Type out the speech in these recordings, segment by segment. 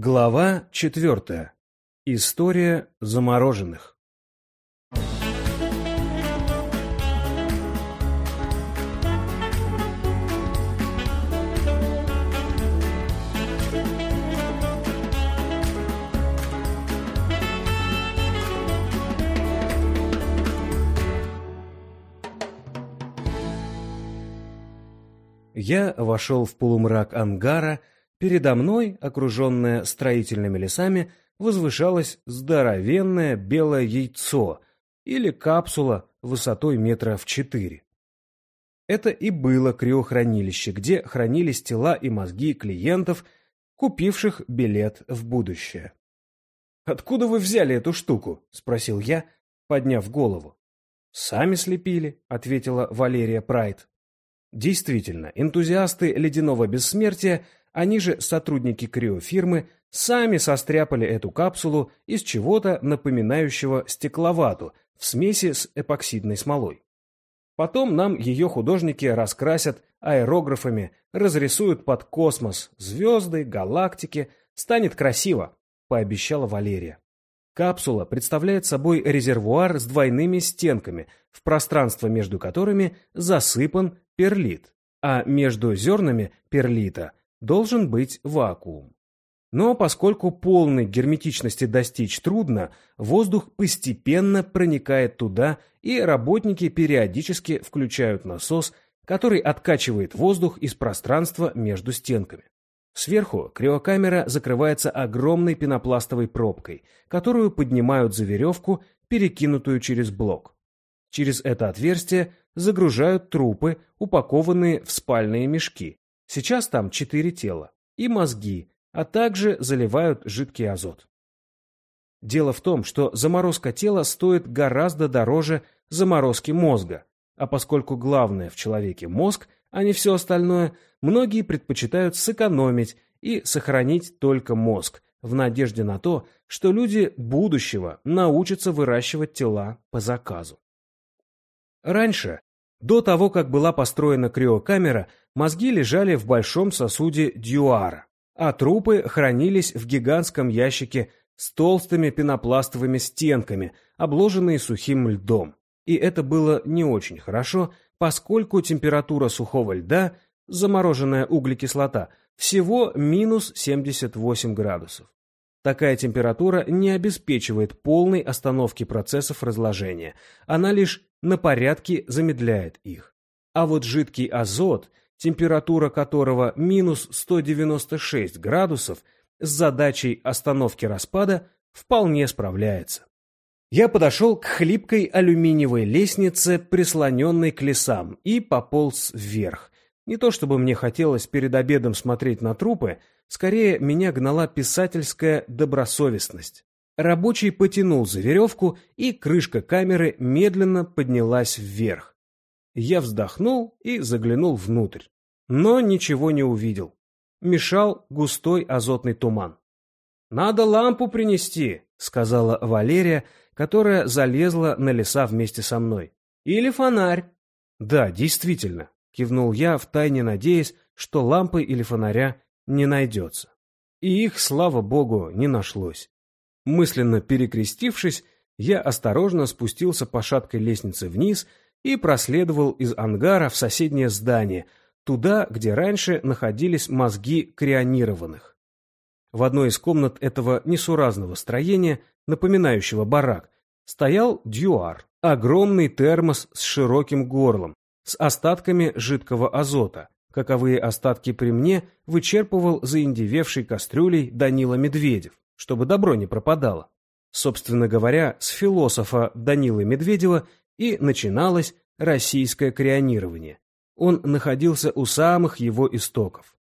Глава четвертая. История замороженных. Я вошел в полумрак ангара, Передо мной, окруженное строительными лесами, возвышалось здоровенное белое яйцо или капсула высотой метра в четыре. Это и было криохранилище, где хранились тела и мозги клиентов, купивших билет в будущее. «Откуда вы взяли эту штуку?» – спросил я, подняв голову. «Сами слепили», – ответила Валерия Прайд. Действительно, энтузиасты ледяного бессмертия – они же, сотрудники криофирмы, сами состряпали эту капсулу из чего-то напоминающего стекловату в смеси с эпоксидной смолой. Потом нам ее художники раскрасят аэрографами, разрисуют под космос, звезды, галактики. Станет красиво, пообещала Валерия. Капсула представляет собой резервуар с двойными стенками, в пространство между которыми засыпан перлит, а между зернами перлита должен быть вакуум. Но поскольку полной герметичности достичь трудно, воздух постепенно проникает туда, и работники периодически включают насос, который откачивает воздух из пространства между стенками. Сверху криокамера закрывается огромной пенопластовой пробкой, которую поднимают за веревку, перекинутую через блок. Через это отверстие загружают трупы, упакованные в спальные мешки, Сейчас там четыре тела и мозги, а также заливают жидкий азот. Дело в том, что заморозка тела стоит гораздо дороже заморозки мозга, а поскольку главное в человеке мозг, а не все остальное, многие предпочитают сэкономить и сохранить только мозг, в надежде на то, что люди будущего научатся выращивать тела по заказу. Раньше до того, как была построена криокамера, мозги лежали в большом сосуде дюара, а трупы хранились в гигантском ящике с толстыми пенопластовыми стенками, обложенные сухим льдом. И это было не очень хорошо, поскольку температура сухого льда, замороженная углекислота, всего минус 78 градусов. Такая температура не обеспечивает полной остановки процессов разложения, она лишь на порядке замедляет их. А вот жидкий азот, температура которого минус 196 градусов, с задачей остановки распада вполне справляется. Я подошел к хлипкой алюминиевой лестнице, прислоненной к лесам, и пополз вверх. Не то чтобы мне хотелось перед обедом смотреть на трупы, скорее меня гнала писательская добросовестность. Рабочий потянул за веревку, и крышка камеры медленно поднялась вверх. Я вздохнул и заглянул внутрь, но ничего не увидел. Мешал густой азотный туман. «Надо лампу принести», — сказала Валерия, которая залезла на леса вместе со мной. «Или фонарь». «Да, действительно», — кивнул я, втайне надеясь, что лампы или фонаря не найдется. И их, слава богу, не нашлось. Мысленно перекрестившись, я осторожно спустился по шаткой лестнице вниз и проследовал из ангара в соседнее здание, туда, где раньше находились мозги крионированных. В одной из комнат этого несуразного строения, напоминающего барак, стоял дюар, огромный термос с широким горлом, с остатками жидкого азота, каковые остатки при мне вычерпывал заиндевевшей кастрюлей Данила Медведев чтобы добро не пропадало. Собственно говоря, с философа Данилы Медведева и начиналось российское крионирование. Он находился у самых его истоков.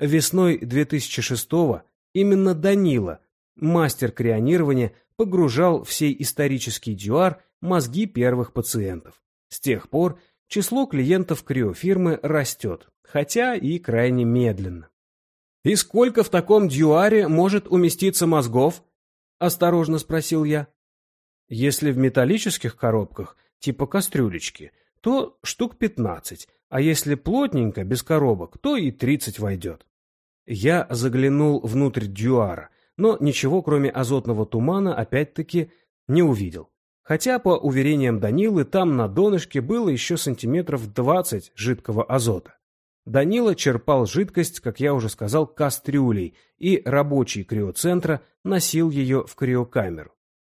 Весной 2006-го именно Данила, мастер крионирования, погружал в сей исторический дюар мозги первых пациентов. С тех пор число клиентов криофирмы растет, хотя и крайне медленно. «И сколько в таком дьюаре может уместиться мозгов?» – осторожно спросил я. «Если в металлических коробках, типа кастрюлечки, то штук пятнадцать, а если плотненько, без коробок, то и тридцать войдет». Я заглянул внутрь дьюара, но ничего кроме азотного тумана опять-таки не увидел. Хотя, по уверениям Данилы, там на донышке было еще сантиметров 20 жидкого азота. Данила черпал жидкость, как я уже сказал, кастрюлей, и рабочий криоцентра носил ее в криокамеру.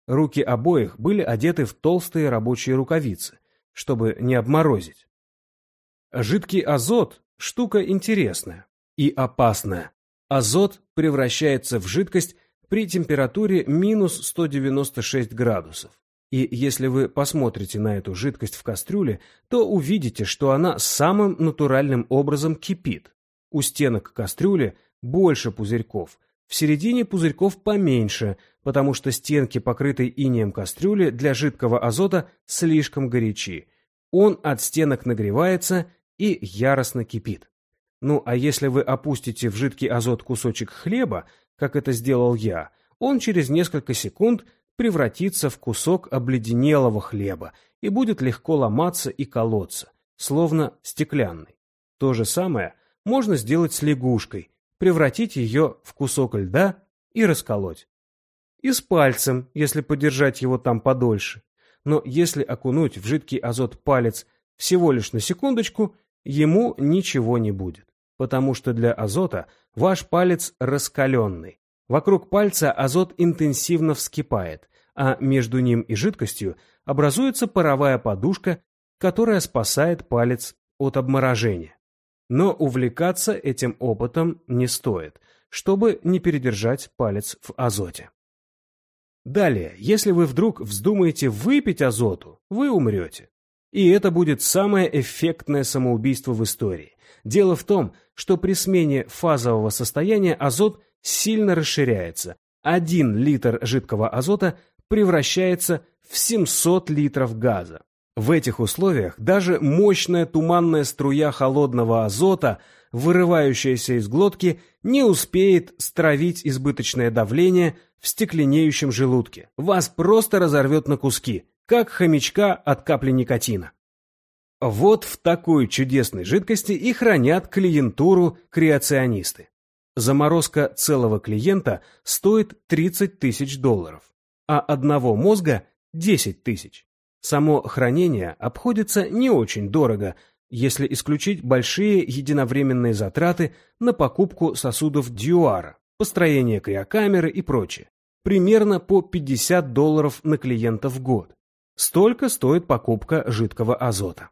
Руки обоих были одеты в толстые рабочие рукавицы, чтобы не обморозить. Жидкий азот – штука интересная и опасная. Азот превращается в жидкость при температуре минус 196 градусов. И если вы посмотрите на эту жидкость в кастрюле, то увидите, что она самым натуральным образом кипит. У стенок кастрюли больше пузырьков, в середине пузырьков поменьше, потому что стенки, покрытой инеем кастрюли, для жидкого азота слишком горячи. Он от стенок нагревается и яростно кипит. Ну а если вы опустите в жидкий азот кусочек хлеба, как это сделал я, он через несколько секунд превратится в кусок обледенелого хлеба и будет легко ломаться и колоться, словно стеклянный. То же самое можно сделать с лягушкой, превратить ее в кусок льда и расколоть. И с пальцем, если подержать его там подольше. Но если окунуть в жидкий азот палец всего лишь на секундочку, ему ничего не будет, потому что для азота ваш палец раскаленный, Вокруг пальца азот интенсивно вскипает, а между ним и жидкостью образуется паровая подушка, которая спасает палец от обморожения. Но увлекаться этим опытом не стоит, чтобы не передержать палец в азоте. Далее, если вы вдруг вздумаете выпить азоту, вы умрете. И это будет самое эффектное самоубийство в истории. Дело в том, что при смене фазового состояния азот сильно расширяется. Один литр жидкого азота превращается в 700 литров газа. В этих условиях даже мощная туманная струя холодного азота, вырывающаяся из глотки, не успеет стравить избыточное давление в стекленеющем желудке. Вас просто разорвет на куски, как хомячка от капли никотина. Вот в такой чудесной жидкости и хранят клиентуру креационисты. Заморозка целого клиента стоит 30 тысяч долларов, а одного мозга – 10 тысяч. Само хранение обходится не очень дорого, если исключить большие единовременные затраты на покупку сосудов дюара, построение криокамеры и прочее. Примерно по 50 долларов на клиента в год. Столько стоит покупка жидкого азота.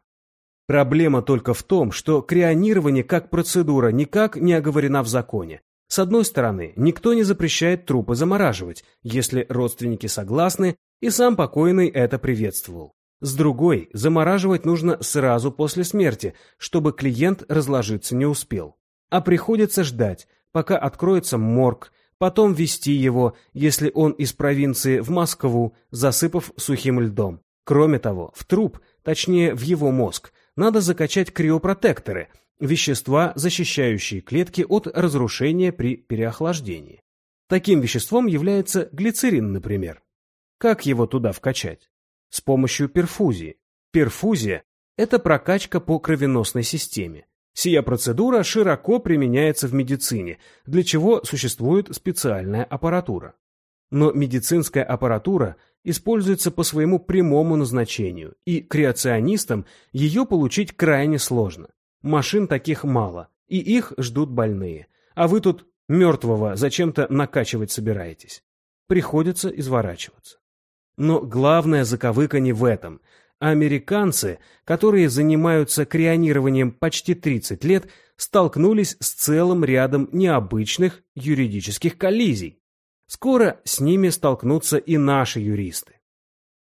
Проблема только в том, что крионирование как процедура никак не оговорена в законе. С одной стороны, никто не запрещает трупы замораживать, если родственники согласны, и сам покойный это приветствовал. С другой, замораживать нужно сразу после смерти, чтобы клиент разложиться не успел. А приходится ждать, пока откроется морг, потом вести его, если он из провинции, в Москву, засыпав сухим льдом. Кроме того, в труп, точнее в его мозг, надо закачать криопротекторы, вещества, защищающие клетки от разрушения при переохлаждении. Таким веществом является глицерин, например. Как его туда вкачать? С помощью перфузии. Перфузия – это прокачка по кровеносной системе. Сия процедура широко применяется в медицине, для чего существует специальная аппаратура. Но медицинская аппаратура – используется по своему прямому назначению, и креационистам ее получить крайне сложно. Машин таких мало, и их ждут больные. А вы тут мертвого зачем-то накачивать собираетесь. Приходится изворачиваться. Но главная заковыка не в этом. Американцы, которые занимаются крионированием почти 30 лет, столкнулись с целым рядом необычных юридических коллизий. Скоро с ними столкнутся и наши юристы.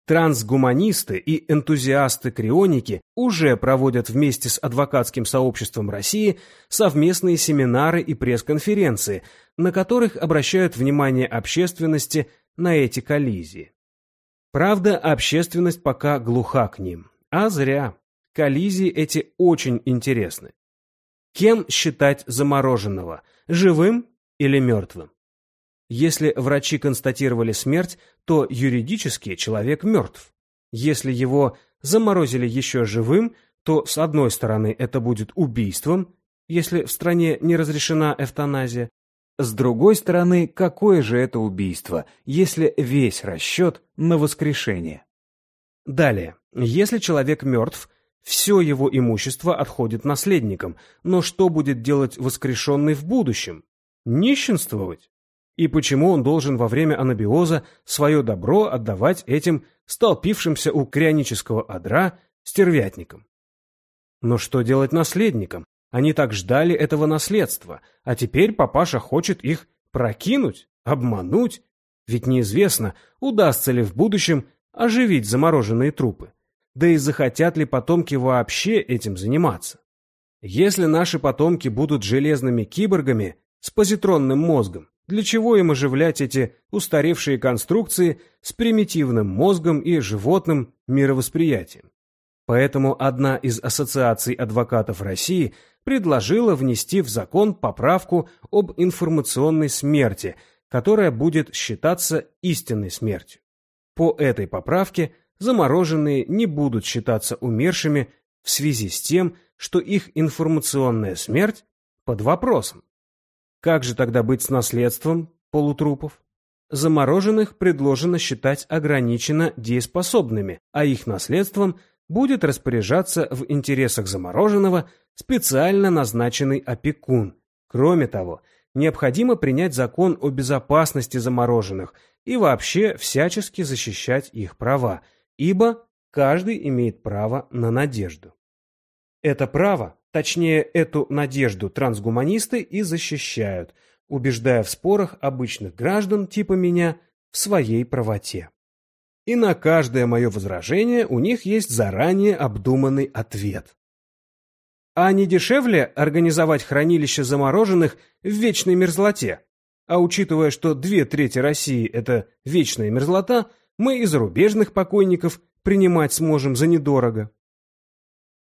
Трансгуманисты и энтузиасты-крионики уже проводят вместе с адвокатским сообществом России совместные семинары и пресс-конференции, на которых обращают внимание общественности на эти коллизии. Правда, общественность пока глуха к ним. А зря. Коллизии эти очень интересны. Кем считать замороженного? Живым или мертвым? Если врачи констатировали смерть, то юридически человек мертв. Если его заморозили еще живым, то с одной стороны это будет убийством, если в стране не разрешена эвтаназия, С другой стороны, какое же это убийство, если весь расчет на воскрешение? Далее, если человек мертв, все его имущество отходит наследникам, но что будет делать воскрешенный в будущем? Нищенствовать? И почему он должен во время анабиоза свое добро отдавать этим столпившимся у крянического одра стервятникам? Но что делать наследникам? Они так ждали этого наследства, а теперь папаша хочет их прокинуть, обмануть. Ведь неизвестно, удастся ли в будущем оживить замороженные трупы. Да и захотят ли потомки вообще этим заниматься? Если наши потомки будут железными киборгами с позитронным мозгом, для чего им оживлять эти устаревшие конструкции с примитивным мозгом и животным мировосприятием? Поэтому одна из ассоциаций адвокатов России предложила внести в закон поправку об информационной смерти, которая будет считаться истинной смертью. По этой поправке замороженные не будут считаться умершими в связи с тем, что их информационная смерть под вопросом. Как же тогда быть с наследством полутрупов? Замороженных предложено считать ограниченно дееспособными, а их наследством будет распоряжаться в интересах замороженного специально назначенный опекун. Кроме того, необходимо принять закон о безопасности замороженных и вообще всячески защищать их права, ибо каждый имеет право на надежду. Это право, точнее эту надежду трансгуманисты и защищают, убеждая в спорах обычных граждан типа меня в своей правоте. И на каждое мое возражение у них есть заранее обдуманный ответ. А не дешевле организовать хранилище замороженных в вечной мерзлоте? А учитывая, что две трети России – это вечная мерзлота, мы и зарубежных покойников принимать сможем за недорого.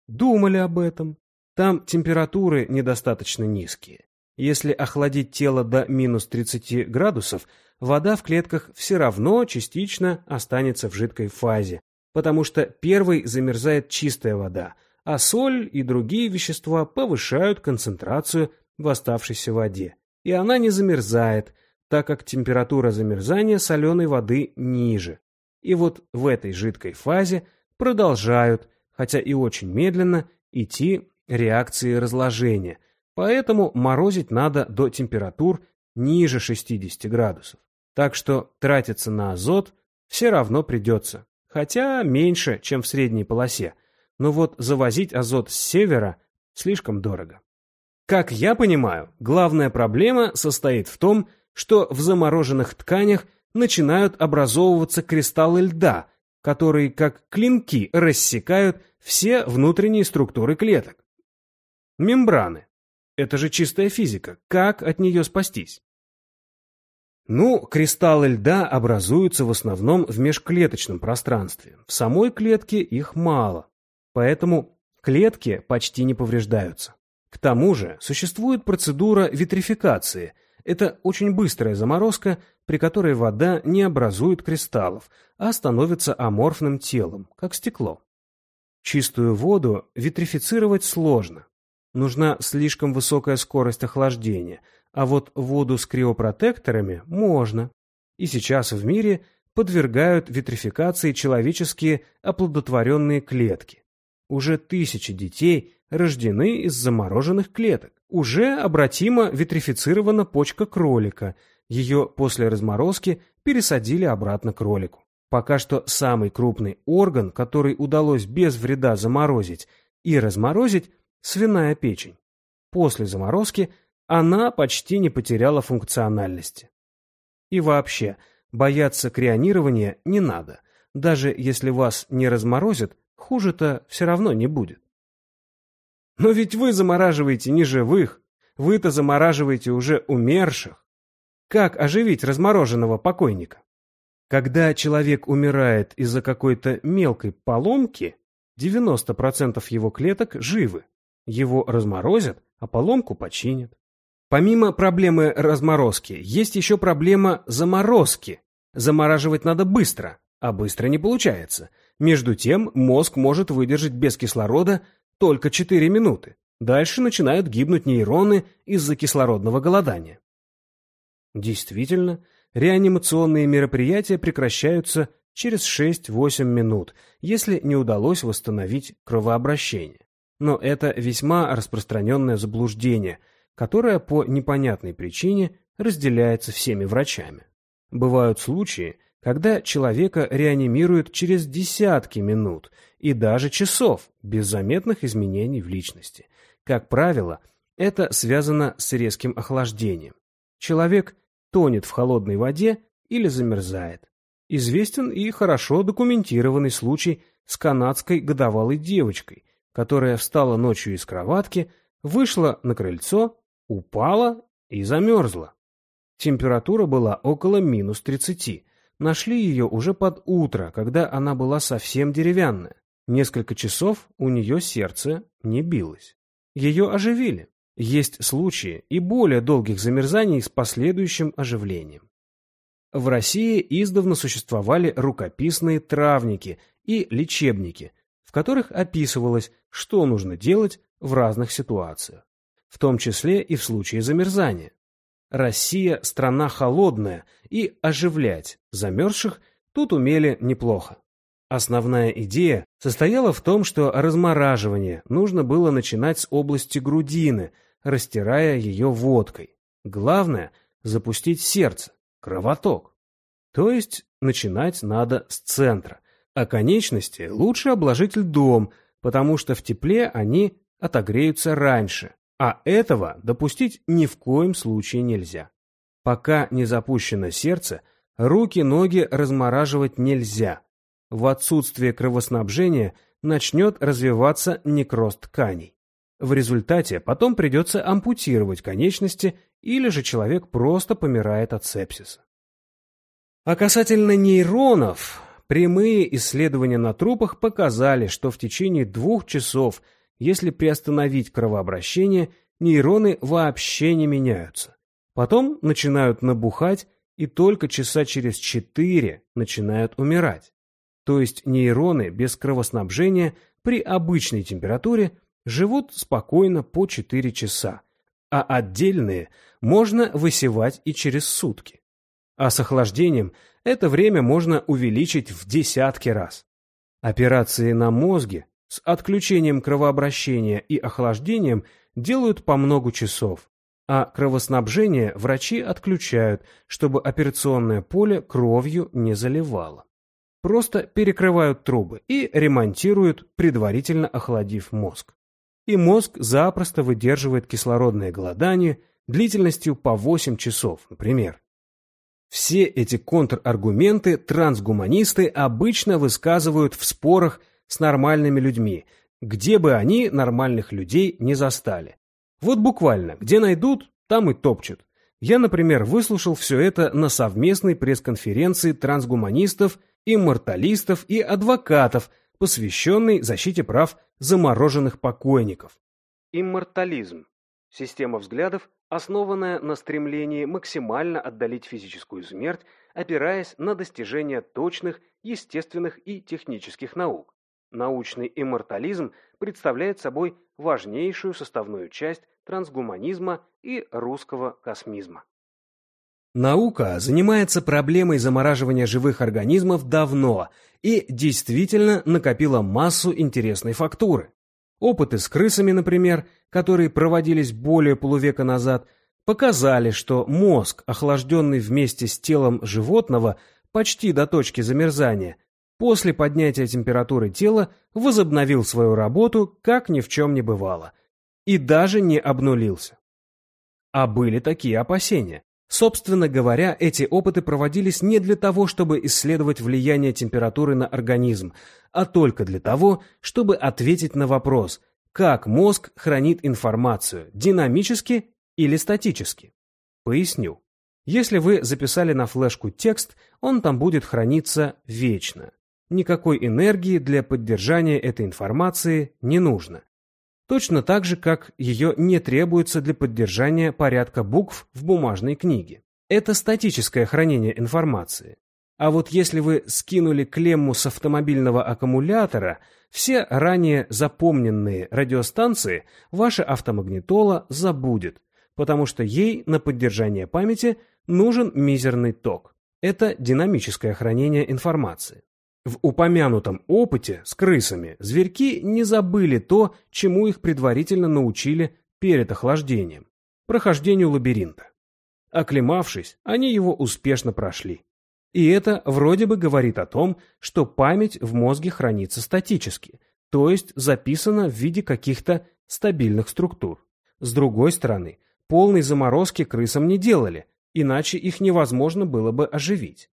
Думали об этом. Там температуры недостаточно низкие. Если охладить тело до минус 30 градусов, вода в клетках все равно частично останется в жидкой фазе, потому что первой замерзает чистая вода, а соль и другие вещества повышают концентрацию в оставшейся воде. И она не замерзает, так как температура замерзания соленой воды ниже. И вот в этой жидкой фазе продолжают, хотя и очень медленно, идти реакции разложения, поэтому морозить надо до температур ниже 60 градусов. Так что тратиться на азот все равно придется, хотя меньше, чем в средней полосе, но вот завозить азот с севера слишком дорого. Как я понимаю, главная проблема состоит в том, что в замороженных тканях начинают образовываться кристаллы льда, которые как клинки рассекают все внутренние структуры клеток. Мембраны. Это же чистая физика. Как от нее спастись? Ну, кристаллы льда образуются в основном в межклеточном пространстве. В самой клетке их мало. Поэтому клетки почти не повреждаются. К тому же существует процедура витрификации. Это очень быстрая заморозка, при которой вода не образует кристаллов, а становится аморфным телом, как стекло. Чистую воду витрифицировать сложно. Нужна слишком высокая скорость охлаждения, а вот воду с криопротекторами можно. И сейчас в мире подвергают витрификации человеческие оплодотворенные клетки. Уже тысячи детей рождены из замороженных клеток. Уже обратимо витрифицирована почка кролика. Ее после разморозки пересадили обратно кролику. Пока что самый крупный орган, который удалось без вреда заморозить и разморозить, свиная печень. После заморозки она почти не потеряла функциональности. И вообще, бояться крионирования не надо. Даже если вас не разморозят, Хуже-то все равно не будет. Но ведь вы замораживаете не живых, вы-то замораживаете уже умерших. Как оживить размороженного покойника? Когда человек умирает из-за какой-то мелкой поломки, 90% его клеток живы. Его разморозят, а поломку починят. Помимо проблемы разморозки, есть еще проблема заморозки. Замораживать надо быстро, а быстро не получается. Между тем, мозг может выдержать без кислорода только 4 минуты. Дальше начинают гибнуть нейроны из-за кислородного голодания. Действительно, реанимационные мероприятия прекращаются через 6-8 минут, если не удалось восстановить кровообращение. Но это весьма распространенное заблуждение, которое по непонятной причине разделяется всеми врачами. Бывают случаи, когда человека реанимируют через десятки минут и даже часов без заметных изменений в личности. Как правило, это связано с резким охлаждением. Человек тонет в холодной воде или замерзает. Известен и хорошо документированный случай с канадской годовалой девочкой, которая встала ночью из кроватки, вышла на крыльцо, упала и замерзла. Температура была около минус 30. Нашли ее уже под утро, когда она была совсем деревянная. Несколько часов у нее сердце не билось. Ее оживили. Есть случаи и более долгих замерзаний с последующим оживлением. В России издавна существовали рукописные травники и лечебники, которых описывалось, что нужно делать в разных ситуациях, в том числе и в случае замерзания. Россия – страна холодная, и оживлять замерзших тут умели неплохо. Основная идея состояла в том, что размораживание нужно было начинать с области грудины, растирая ее водкой. Главное – запустить сердце, кровоток. То есть начинать надо с центра, а конечности лучше обложить льдом, потому что в тепле они отогреются раньше, а этого допустить ни в коем случае нельзя. Пока не запущено сердце, руки-ноги размораживать нельзя. В отсутствие кровоснабжения начнет развиваться некроз тканей. В результате потом придется ампутировать конечности или же человек просто помирает от сепсиса. А касательно нейронов, прямые исследования на трупах показали, что в течение двух часов – если приостановить кровообращение, нейроны вообще не меняются. Потом начинают набухать и только часа через 4 начинают умирать. То есть нейроны без кровоснабжения при обычной температуре живут спокойно по 4 часа, а отдельные можно высевать и через сутки. А с охлаждением это время можно увеличить в десятки раз. Операции на мозге с отключением кровообращения и охлаждением делают по много часов, а кровоснабжение врачи отключают, чтобы операционное поле кровью не заливало. Просто перекрывают трубы и ремонтируют, предварительно охладив мозг. И мозг запросто выдерживает кислородное голодание длительностью по 8 часов, например. Все эти контраргументы трансгуманисты обычно высказывают в спорах с нормальными людьми, где бы они нормальных людей не застали. Вот буквально, где найдут, там и топчут. Я, например, выслушал все это на совместной пресс-конференции трансгуманистов, имморталистов и адвокатов, посвященной защите прав замороженных покойников. Иммортализм – система взглядов, основанная на стремлении максимально отдалить физическую смерть, опираясь на достижения точных, естественных и технических наук. Научный иммортализм представляет собой важнейшую составную часть трансгуманизма и русского космизма. Наука занимается проблемой замораживания живых организмов давно и действительно накопила массу интересной фактуры. Опыты с крысами, например, которые проводились более полувека назад, показали, что мозг, охлажденный вместе с телом животного почти до точки замерзания, после поднятия температуры тела возобновил свою работу, как ни в чем не бывало, и даже не обнулился. А были такие опасения. Собственно говоря, эти опыты проводились не для того, чтобы исследовать влияние температуры на организм, а только для того, чтобы ответить на вопрос, как мозг хранит информацию, динамически или статически. Поясню. Если вы записали на флешку текст, он там будет храниться вечно никакой энергии для поддержания этой информации не нужно. Точно так же, как ее не требуется для поддержания порядка букв в бумажной книге. Это статическое хранение информации. А вот если вы скинули клемму с автомобильного аккумулятора, все ранее запомненные радиостанции ваша автомагнитола забудет, потому что ей на поддержание памяти нужен мизерный ток. Это динамическое хранение информации. В упомянутом опыте с крысами зверьки не забыли то, чему их предварительно научили перед охлаждением – прохождению лабиринта. Оклемавшись, они его успешно прошли. И это вроде бы говорит о том, что память в мозге хранится статически, то есть записана в виде каких-то стабильных структур. С другой стороны, полной заморозки крысам не делали, иначе их невозможно было бы оживить.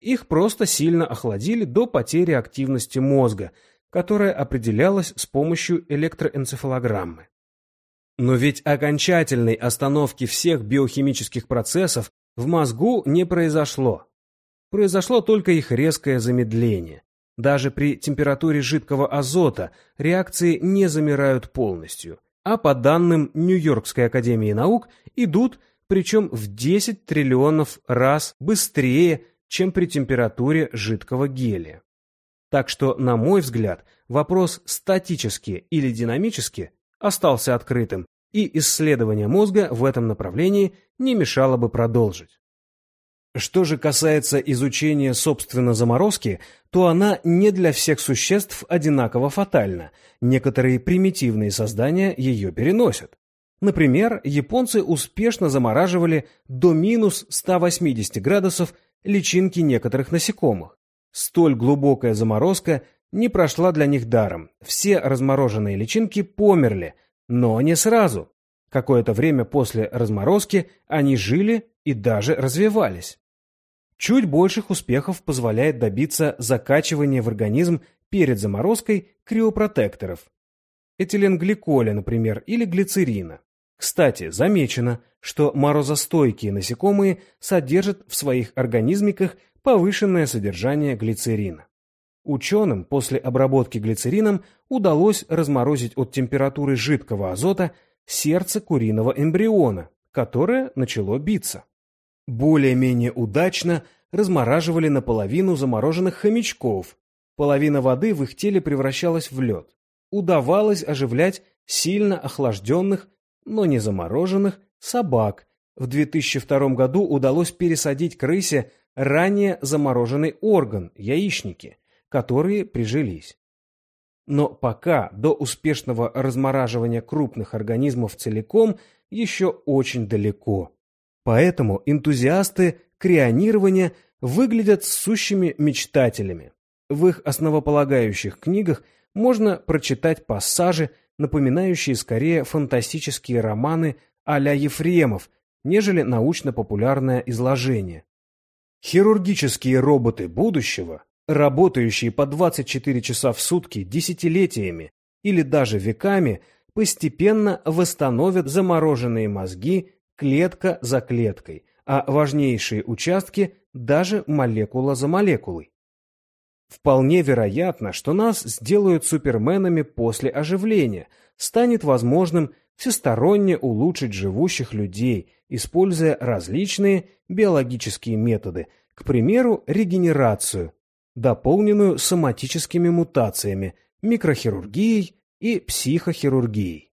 Их просто сильно охладили до потери активности мозга, которая определялась с помощью электроэнцефалограммы. Но ведь окончательной остановки всех биохимических процессов в мозгу не произошло. Произошло только их резкое замедление. Даже при температуре жидкого азота реакции не замирают полностью, а по данным Нью-Йоркской академии наук идут, причем в 10 триллионов раз быстрее, чем при температуре жидкого гелия. Так что, на мой взгляд, вопрос статически или динамически остался открытым, и исследование мозга в этом направлении не мешало бы продолжить. Что же касается изучения собственно заморозки, то она не для всех существ одинаково фатальна. Некоторые примитивные создания ее переносят. Например, японцы успешно замораживали до минус 180 градусов личинки некоторых насекомых. Столь глубокая заморозка не прошла для них даром. Все размороженные личинки померли, но не сразу. Какое-то время после разморозки они жили и даже развивались. Чуть больших успехов позволяет добиться закачивания в организм перед заморозкой криопротекторов. Этиленгликоля, например, или глицерина. Кстати, замечено, что морозостойкие насекомые содержат в своих организмиках повышенное содержание глицерина. Ученым после обработки глицерином удалось разморозить от температуры жидкого азота сердце куриного эмбриона, которое начало биться. Более-менее удачно размораживали наполовину замороженных хомячков. Половина воды в их теле превращалась в лед. Удавалось оживлять сильно охлажденных, но не замороженных, собак. В 2002 году удалось пересадить крысе ранее замороженный орган, яичники, которые прижились. Но пока до успешного размораживания крупных организмов целиком еще очень далеко. Поэтому энтузиасты крионирования выглядят сущими мечтателями. В их основополагающих книгах можно прочитать пассажи, напоминающие скорее фантастические романы а-ля Ефремов, нежели научно-популярное изложение. Хирургические роботы будущего, работающие по 24 часа в сутки десятилетиями или даже веками, постепенно восстановят замороженные мозги клетка за клеткой, а важнейшие участки даже молекула за молекулой. Вполне вероятно, что нас сделают суперменами после оживления, станет возможным всесторонне улучшить живущих людей, используя различные биологические методы, к примеру, регенерацию, дополненную соматическими мутациями, микрохирургией и психохирургией.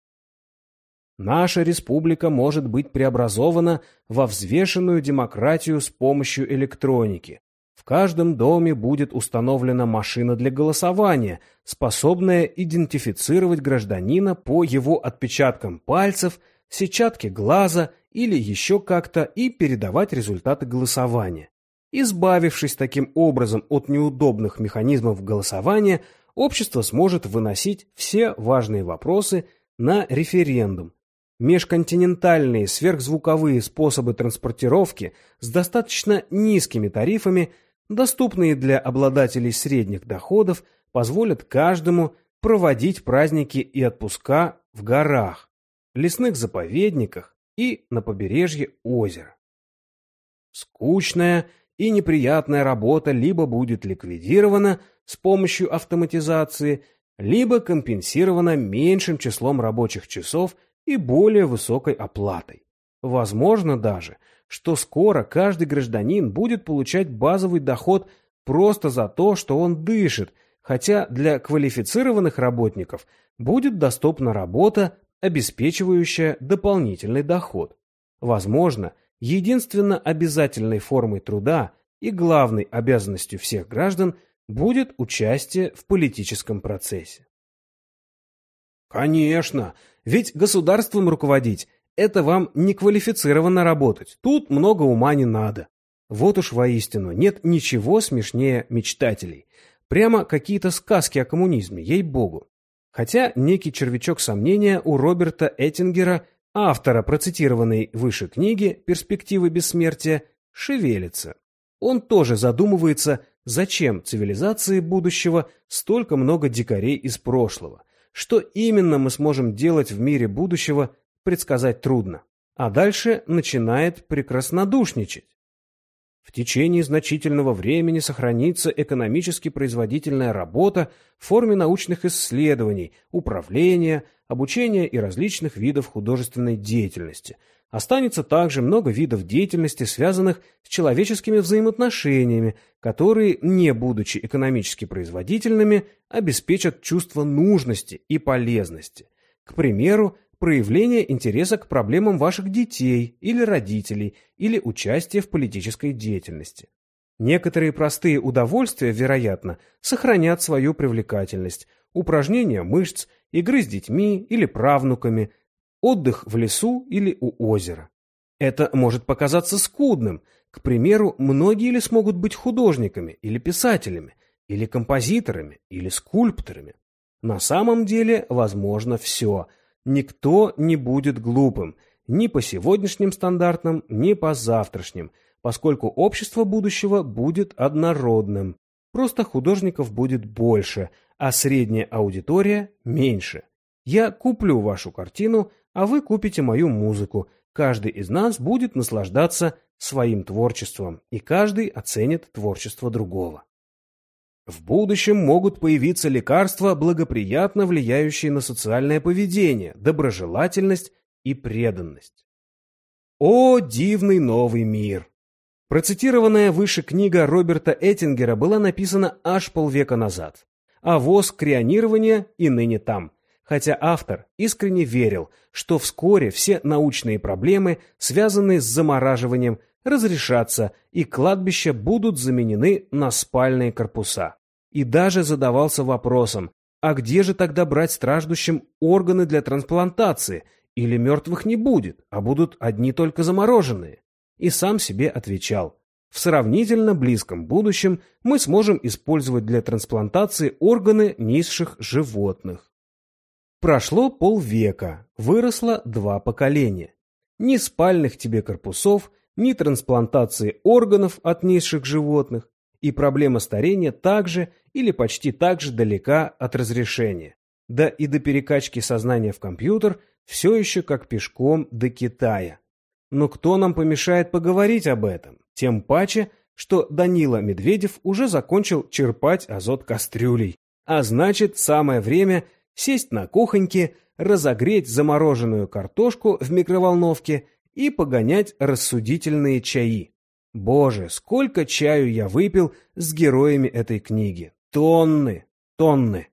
Наша республика может быть преобразована во взвешенную демократию с помощью электроники. В каждом доме будет установлена машина для голосования, способная идентифицировать гражданина по его отпечаткам пальцев, сетчатке глаза или еще как-то и передавать результаты голосования. Избавившись таким образом от неудобных механизмов голосования, общество сможет выносить все важные вопросы на референдум, Межконтинентальные сверхзвуковые способы транспортировки с достаточно низкими тарифами, доступные для обладателей средних доходов, позволят каждому проводить праздники и отпуска в горах, лесных заповедниках и на побережье озера. Скучная и неприятная работа либо будет ликвидирована с помощью автоматизации, либо компенсирована меньшим числом рабочих часов – и более высокой оплатой. Возможно даже, что скоро каждый гражданин будет получать базовый доход просто за то, что он дышит, хотя для квалифицированных работников будет доступна работа, обеспечивающая дополнительный доход. Возможно, единственно обязательной формой труда и главной обязанностью всех граждан будет участие в политическом процессе. Конечно, ведь государством руководить – это вам не квалифицированно работать, тут много ума не надо. Вот уж воистину нет ничего смешнее мечтателей. Прямо какие-то сказки о коммунизме, ей-богу. Хотя некий червячок сомнения у Роберта Эттингера, автора процитированной выше книги «Перспективы бессмертия», шевелится. Он тоже задумывается, зачем цивилизации будущего столько много дикарей из прошлого. Что именно мы сможем делать в мире будущего, предсказать трудно. А дальше начинает прекраснодушничать. В течение значительного времени сохранится экономически производительная работа в форме научных исследований, управления, обучения и различных видов художественной деятельности. Останется также много видов деятельности, связанных с человеческими взаимоотношениями, которые, не будучи экономически производительными, обеспечат чувство нужности и полезности. К примеру, проявление интереса к проблемам ваших детей или родителей или участие в политической деятельности. Некоторые простые удовольствия, вероятно, сохранят свою привлекательность. Упражнения мышц, игры с детьми или правнуками, отдых в лесу или у озера. Это может показаться скудным. К примеру, многие ли смогут быть художниками или писателями, или композиторами, или скульпторами? На самом деле возможно все – Никто не будет глупым, ни по сегодняшним стандартам, ни по завтрашним, поскольку общество будущего будет однородным. Просто художников будет больше, а средняя аудитория меньше. Я куплю вашу картину, а вы купите мою музыку. Каждый из нас будет наслаждаться своим творчеством, и каждый оценит творчество другого. В будущем могут появиться лекарства, благоприятно влияющие на социальное поведение, доброжелательность и преданность. О, дивный новый мир! Процитированная выше книга Роберта Эттингера была написана аж полвека назад, а воз крионирования и ныне там, хотя автор искренне верил, что вскоре все научные проблемы, связанные с замораживанием, разрешатся, и кладбища будут заменены на спальные корпуса. И даже задавался вопросом, а где же тогда брать страждущим органы для трансплантации? Или мертвых не будет, а будут одни только замороженные? И сам себе отвечал, в сравнительно близком будущем мы сможем использовать для трансплантации органы низших животных. Прошло полвека, выросло два поколения. Ни спальных тебе корпусов, ни трансплантации органов от низших животных, и проблема старения также или почти так же далека от разрешения. Да и до перекачки сознания в компьютер все еще как пешком до Китая. Но кто нам помешает поговорить об этом? Тем паче, что Данила Медведев уже закончил черпать азот кастрюлей. А значит, самое время сесть на кухоньке, разогреть замороженную картошку в микроволновке и погонять рассудительные чаи. Боже, сколько чаю я выпил с героями этой книги. Тонны, тонны.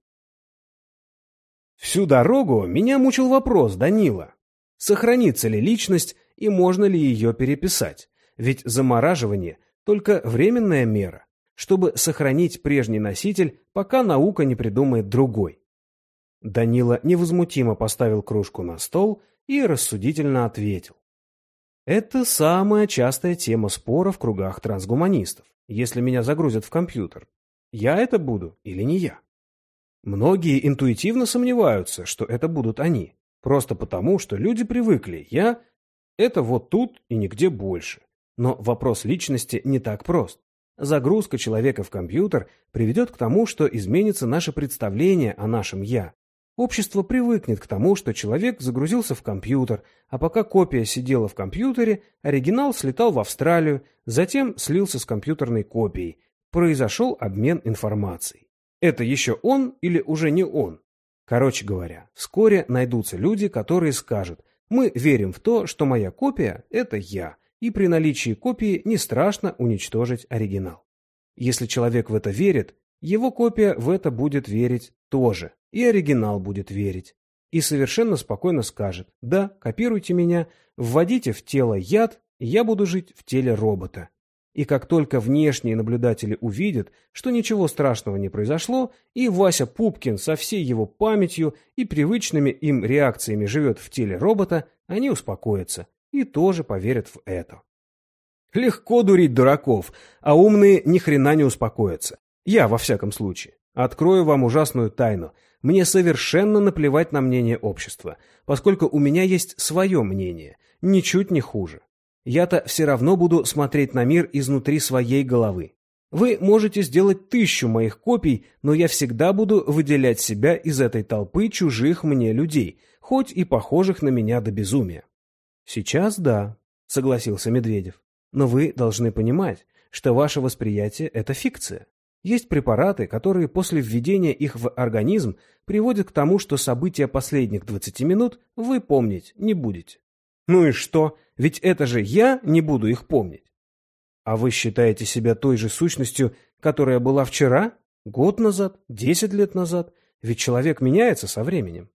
Всю дорогу меня мучил вопрос Данила. Сохранится ли личность и можно ли ее переписать? Ведь замораживание – только временная мера, чтобы сохранить прежний носитель, пока наука не придумает другой. Данила невозмутимо поставил кружку на стол и рассудительно ответил. Это самая частая тема спора в кругах трансгуманистов. Если меня загрузят в компьютер, я это буду или не я? Многие интуитивно сомневаются, что это будут они. Просто потому, что люди привыкли. Я – это вот тут и нигде больше. Но вопрос личности не так прост. Загрузка человека в компьютер приведет к тому, что изменится наше представление о нашем «я». Общество привыкнет к тому, что человек загрузился в компьютер, а пока копия сидела в компьютере, оригинал слетал в Австралию, затем слился с компьютерной копией. Произошел обмен информацией. Это еще он или уже не он? Короче говоря, вскоре найдутся люди, которые скажут, мы верим в то, что моя копия – это я, и при наличии копии не страшно уничтожить оригинал. Если человек в это верит, его копия в это будет верить тоже, и оригинал будет верить. и совершенно спокойно скажет «Да, копируйте меня, вводите в тело яд, я буду жить в теле робота». И как только внешние наблюдатели увидят, что ничего страшного не произошло, и Вася Пупкин со всей его памятью и привычными им реакциями живет в теле робота, они успокоятся и тоже поверят в это. Легко дурить дураков, а умные ни хрена не успокоятся. Я, во всяком случае. Открою вам ужасную тайну. Мне совершенно наплевать на мнение общества, поскольку у меня есть свое мнение, ничуть не хуже. Я-то все равно буду смотреть на мир изнутри своей головы. Вы можете сделать тысячу моих копий, но я всегда буду выделять себя из этой толпы чужих мне людей, хоть и похожих на меня до безумия. Сейчас да, согласился Медведев. Но вы должны понимать, что ваше восприятие – это фикция. Есть препараты, которые после введения их в организм приводят к тому, что события последних 20 минут вы помнить не будете. Ну и что? Ведь это же я не буду их помнить. А вы считаете себя той же сущностью, которая была вчера, год назад, 10 лет назад? Ведь человек меняется со временем.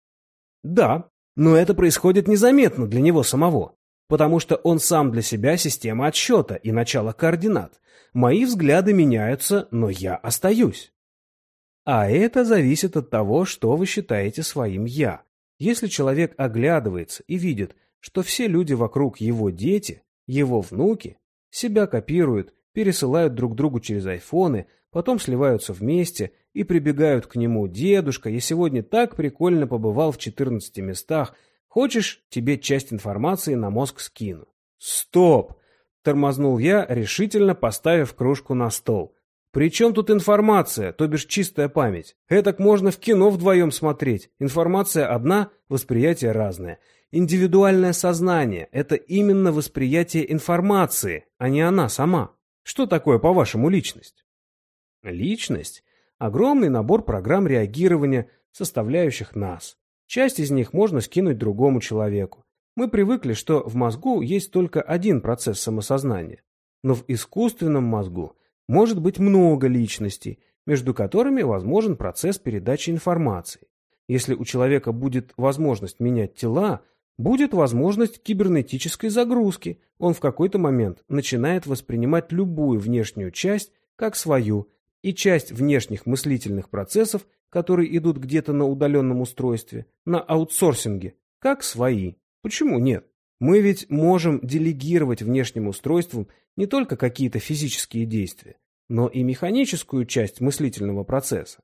Да, но это происходит незаметно для него самого потому что он сам для себя система отсчета и начало координат. Мои взгляды меняются, но я остаюсь. А это зависит от того, что вы считаете своим «я». Если человек оглядывается и видит, что все люди вокруг его дети, его внуки, себя копируют, пересылают друг другу через айфоны, потом сливаются вместе и прибегают к нему «Дедушка, я сегодня так прикольно побывал в 14 местах, Хочешь, тебе часть информации на мозг скину. Стоп! Тормознул я, решительно поставив кружку на стол. При чем тут информация, то бишь чистая память? Этак можно в кино вдвоем смотреть. Информация одна, восприятие разное. Индивидуальное сознание – это именно восприятие информации, а не она сама. Что такое, по-вашему, личность? Личность – огромный набор программ реагирования, составляющих нас. Часть из них можно скинуть другому человеку. Мы привыкли, что в мозгу есть только один процесс самосознания. Но в искусственном мозгу может быть много личностей, между которыми возможен процесс передачи информации. Если у человека будет возможность менять тела, будет возможность кибернетической загрузки. Он в какой-то момент начинает воспринимать любую внешнюю часть как свою, и часть внешних мыслительных процессов которые идут где-то на удаленном устройстве, на аутсорсинге, как свои. Почему нет? Мы ведь можем делегировать внешним устройствам не только какие-то физические действия, но и механическую часть мыслительного процесса.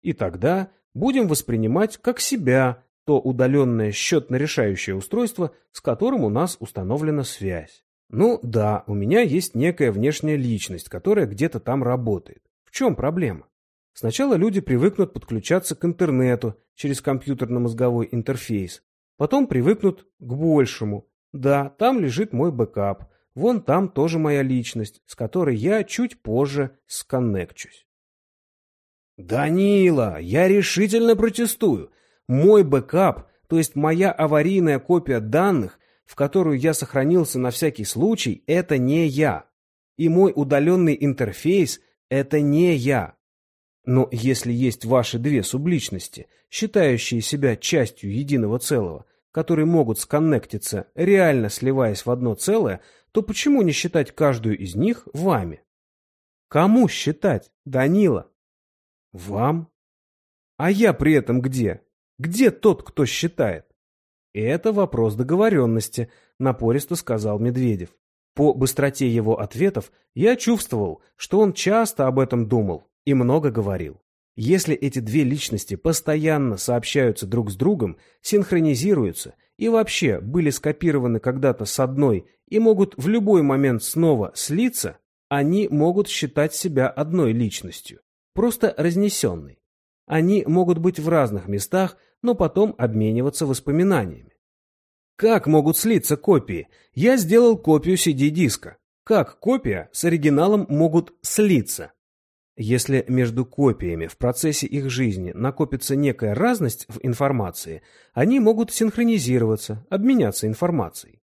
И тогда будем воспринимать как себя то удаленное счетно-решающее устройство, с которым у нас установлена связь. Ну да, у меня есть некая внешняя личность, которая где-то там работает. В чем проблема? Сначала люди привыкнут подключаться к интернету через компьютерно-мозговой интерфейс. Потом привыкнут к большему. Да, там лежит мой бэкап. Вон там тоже моя личность, с которой я чуть позже сконнекчусь. Данила, я решительно протестую. Мой бэкап, то есть моя аварийная копия данных, в которую я сохранился на всякий случай, это не я. И мой удаленный интерфейс – это не я. Но если есть ваши две субличности, считающие себя частью единого целого, которые могут сконнектиться, реально сливаясь в одно целое, то почему не считать каждую из них вами? Кому считать, Данила? Вам? А я при этом где? Где тот, кто считает? Это вопрос договоренности, напористо сказал Медведев. По быстроте его ответов я чувствовал, что он часто об этом думал и много говорил. Если эти две личности постоянно сообщаются друг с другом, синхронизируются и вообще были скопированы когда-то с одной и могут в любой момент снова слиться, они могут считать себя одной личностью, просто разнесенной. Они могут быть в разных местах, но потом обмениваться воспоминаниями. Как могут слиться копии? Я сделал копию CD-диска. Как копия с оригиналом могут слиться? Если между копиями в процессе их жизни накопится некая разность в информации, они могут синхронизироваться, обменяться информацией.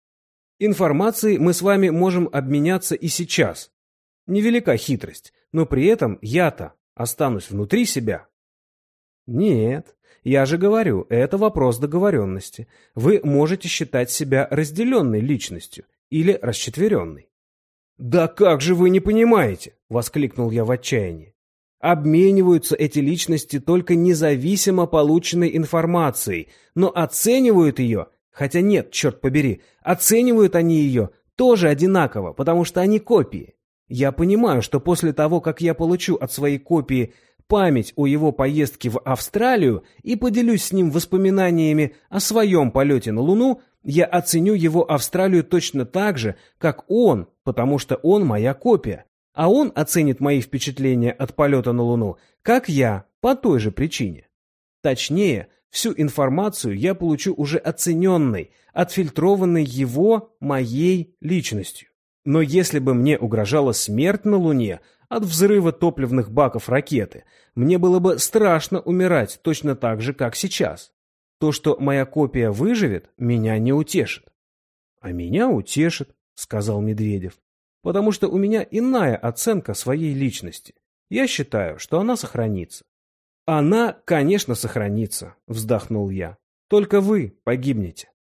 Информацией мы с вами можем обменяться и сейчас. Невелика хитрость, но при этом я-то останусь внутри себя. Нет, я же говорю, это вопрос договоренности. Вы можете считать себя разделенной личностью или расчетверенной. «Да как же вы не понимаете?» — воскликнул я в отчаянии. Обмениваются эти личности только независимо полученной информацией, но оценивают ее, хотя нет, черт побери, оценивают они ее тоже одинаково, потому что они копии. Я понимаю, что после того, как я получу от своей копии память о его поездке в Австралию и поделюсь с ним воспоминаниями о своем полете на Луну, я оценю его Австралию точно так же, как он, потому что он моя копия. А он оценит мои впечатления от полета на Луну, как я, по той же причине. Точнее, всю информацию я получу уже оцененной, отфильтрованной его, моей личностью. Но если бы мне угрожала смерть на Луне от взрыва топливных баков ракеты, мне было бы страшно умирать точно так же, как сейчас. То, что моя копия выживет, меня не утешит. — А меня утешит, — сказал Медведев, — потому что у меня иная оценка своей личности. Я считаю, что она сохранится. — Она, конечно, сохранится, — вздохнул я. — Только вы погибнете.